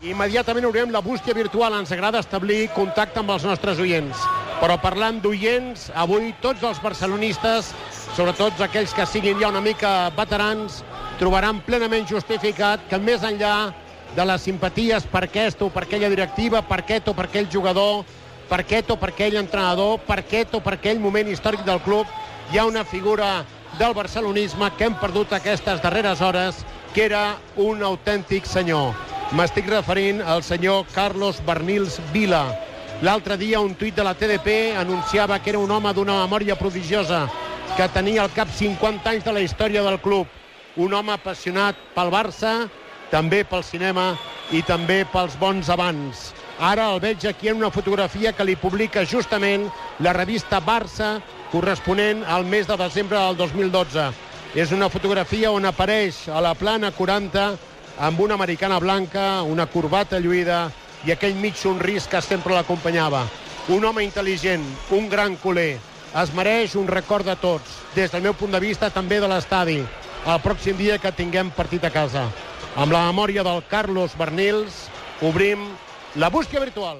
Immediatament obrirem la bústia virtual. Ens agrada establir contacte amb els nostres oients. Però parlant d'oients, avui tots els barcelonistes, sobretot aquells que siguin ja una mica veterans, trobaran plenament justificat que més enllà de les simpaties per aquesta o per aquella directiva, per aquest o per aquell jugador, per aquest o per aquell entrenador, per aquest o per aquell moment històric del club, hi ha una figura del barcelonisme que hem perdut aquestes darreres hores, que era un autèntic senyor. M'estic referint al senyor Carlos Bernils Vila. L'altre dia un tuit de la TDP anunciava que era un home d'una memòria prodigiosa, que tenia al cap 50 anys de la història del club. Un home apassionat pel Barça, també pel cinema i també pels bons abans. Ara el veig aquí en una fotografia que li publica justament la revista Barça corresponent al mes de desembre del 2012. És una fotografia on apareix a la plana 40 amb una americana blanca, una corbata lluïda i aquell mig somrís que sempre l'acompanyava. Un home intel·ligent, un gran culer. Es mereix un record de tots, des del meu punt de vista també de l'estadi, el pròxim dia que tinguem partit a casa. Amb la memòria del Carlos Bernils, obrim la bústia virtual.